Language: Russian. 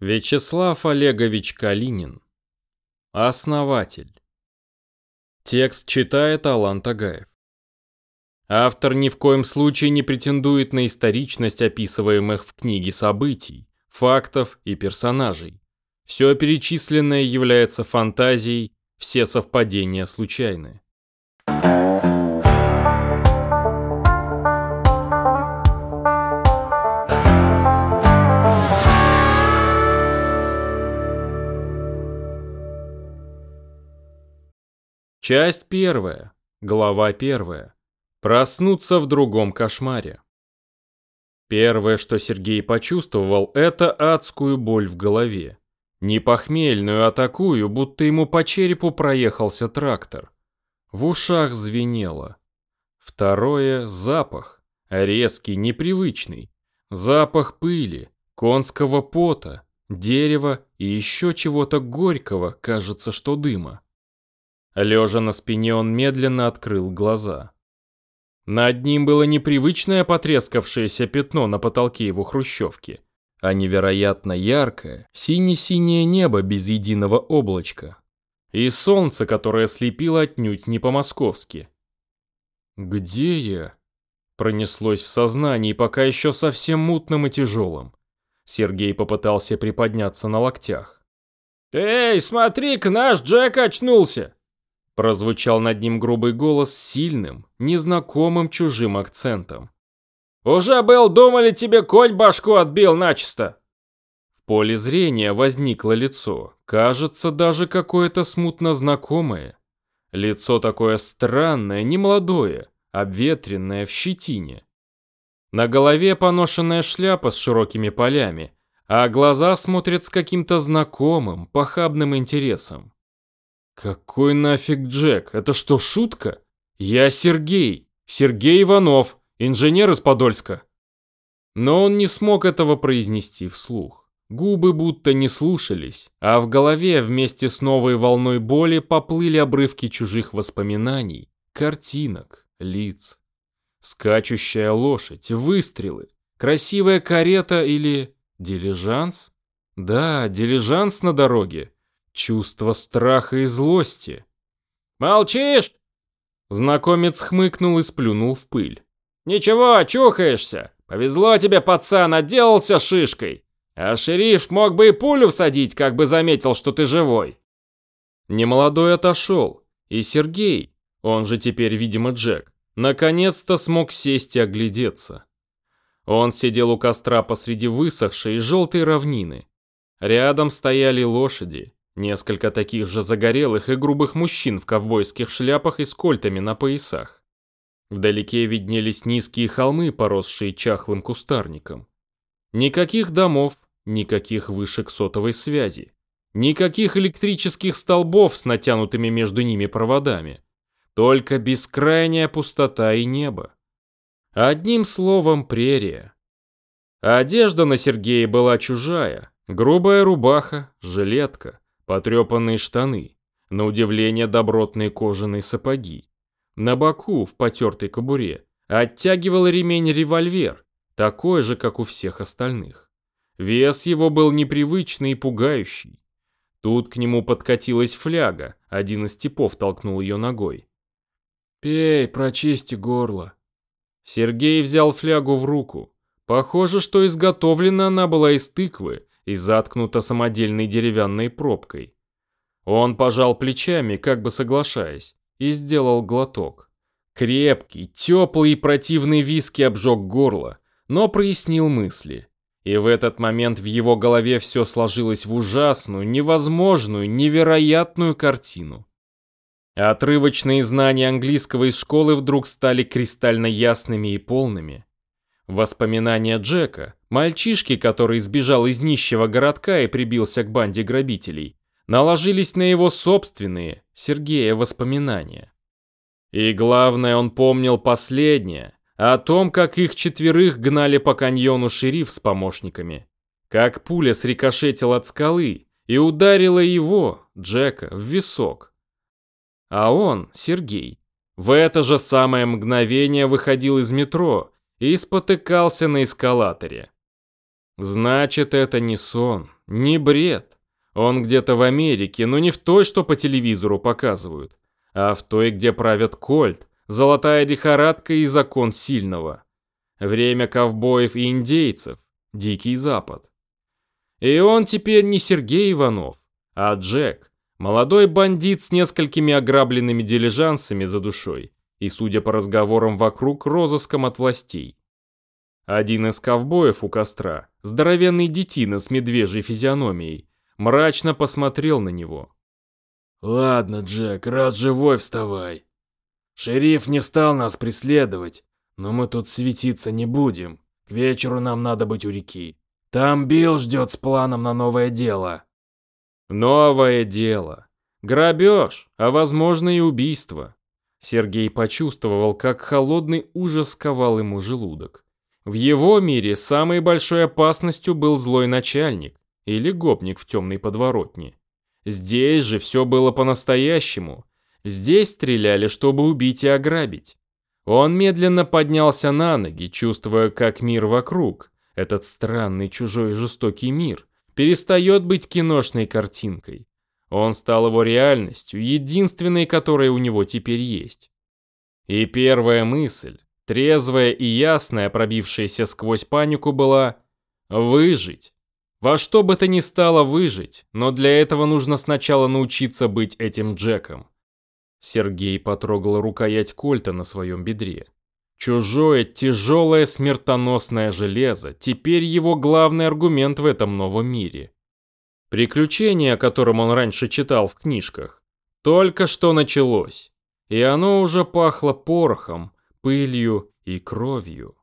Вячеслав Олегович Калинин. Основатель. Текст читает Алан Тагаев. Автор ни в коем случае не претендует на историчность описываемых в книге событий, фактов и персонажей. Все перечисленное является фантазией, все совпадения случайны. Часть первая. Глава первая. Проснуться в другом кошмаре. Первое, что Сергей почувствовал, это адскую боль в голове. Не похмельную, а такую, будто ему по черепу проехался трактор. В ушах звенело. Второе – запах. Резкий, непривычный. Запах пыли, конского пота, дерева и еще чего-то горького, кажется, что дыма. Лежа на спине он медленно открыл глаза. Над ним было непривычное потрескавшееся пятно на потолке его хрущевки, а невероятно яркое, сине-синее небо без единого облачка. И солнце, которое слепило отнюдь не по-московски. «Где я?» Пронеслось в сознании, пока еще совсем мутным и тяжелым. Сергей попытался приподняться на локтях. «Эй, смотри-ка, наш Джек очнулся!» Прозвучал над ним грубый голос с сильным, незнакомым чужим акцентом. «Уже был, думали, тебе конь башку отбил начисто!» В поле зрения возникло лицо, кажется, даже какое-то смутно знакомое. Лицо такое странное, немолодое, обветренное в щетине. На голове поношенная шляпа с широкими полями, а глаза смотрят с каким-то знакомым, похабным интересом. Какой нафиг Джек? Это что, шутка? Я Сергей. Сергей Иванов, инженер из Подольска. Но он не смог этого произнести вслух. Губы будто не слушались, а в голове вместе с новой волной боли поплыли обрывки чужих воспоминаний, картинок, лиц. Скачущая лошадь, выстрелы, красивая карета или дилижанс? Да, дилижанс на дороге. Чувство страха и злости. «Молчишь?» Знакомец хмыкнул и сплюнул в пыль. «Ничего, очухаешься. Повезло тебе, пацан, отделался шишкой. А шериф мог бы и пулю всадить, как бы заметил, что ты живой». Немолодой отошел, и Сергей, он же теперь, видимо, Джек, наконец-то смог сесть и оглядеться. Он сидел у костра посреди высохшей желтой равнины. Рядом стояли лошади, Несколько таких же загорелых и грубых мужчин в ковбойских шляпах и с кольтами на поясах. Вдалеке виднелись низкие холмы, поросшие чахлым кустарником. Никаких домов, никаких вышек сотовой связи, никаких электрических столбов с натянутыми между ними проводами. Только бескрайняя пустота и небо. Одним словом, прерия. Одежда на Сергее была чужая. Грубая рубаха, жилетка, потрепанные штаны, на удивление добротные кожаные сапоги. На боку, в потертой кобуре, оттягивал ремень револьвер, такой же, как у всех остальных. Вес его был непривычный и пугающий. Тут к нему подкатилась фляга, один из типов толкнул ее ногой. «Пей, прочисти горло». Сергей взял флягу в руку. Похоже, что изготовлена она была из тыквы, и заткнута самодельной деревянной пробкой. Он пожал плечами, как бы соглашаясь, и сделал глоток. Крепкий, теплый и противный виски обжег горло, но прояснил мысли. И в этот момент в его голове все сложилось в ужасную, невозможную, невероятную картину. Отрывочные знания английского из школы вдруг стали кристально ясными и полными. Воспоминания Джека, мальчишки, который сбежал из нищего городка и прибился к банде грабителей, наложились на его собственные, Сергея, воспоминания. И главное, он помнил последнее, о том, как их четверых гнали по каньону шериф с помощниками, как пуля срикошетила от скалы и ударила его, Джека, в висок. А он, Сергей, в это же самое мгновение выходил из метро и спотыкался на эскалаторе. Значит, это не сон, не бред. Он где-то в Америке, но не в той, что по телевизору показывают, а в той, где правят Кольт, золотая лихорадка и закон сильного. Время ковбоев и индейцев, Дикий Запад. И он теперь не Сергей Иванов, а Джек, молодой бандит с несколькими ограбленными дилижансами за душой и, судя по разговорам вокруг, розыском от властей. Один из ковбоев у костра, здоровенный детина с медвежьей физиономией, мрачно посмотрел на него. «Ладно, Джек, раз живой вставай. Шериф не стал нас преследовать, но мы тут светиться не будем. К вечеру нам надо быть у реки. Там Билл ждет с планом на новое дело». «Новое дело. Грабеж, а возможно и убийство». Сергей почувствовал, как холодный ужас сковал ему желудок. В его мире самой большой опасностью был злой начальник или гопник в темной подворотне. Здесь же все было по-настоящему. Здесь стреляли, чтобы убить и ограбить. Он медленно поднялся на ноги, чувствуя, как мир вокруг, этот странный чужой жестокий мир, перестает быть киношной картинкой. Он стал его реальностью, единственной, которая у него теперь есть. И первая мысль, трезвая и ясная, пробившаяся сквозь панику, была «выжить». Во что бы то ни стало выжить, но для этого нужно сначала научиться быть этим Джеком. Сергей потрогал рукоять кольта на своем бедре. Чужое, тяжелое, смертоносное железо, теперь его главный аргумент в этом новом мире. Приключение, о котором он раньше читал в книжках, только что началось, и оно уже пахло порохом, пылью и кровью.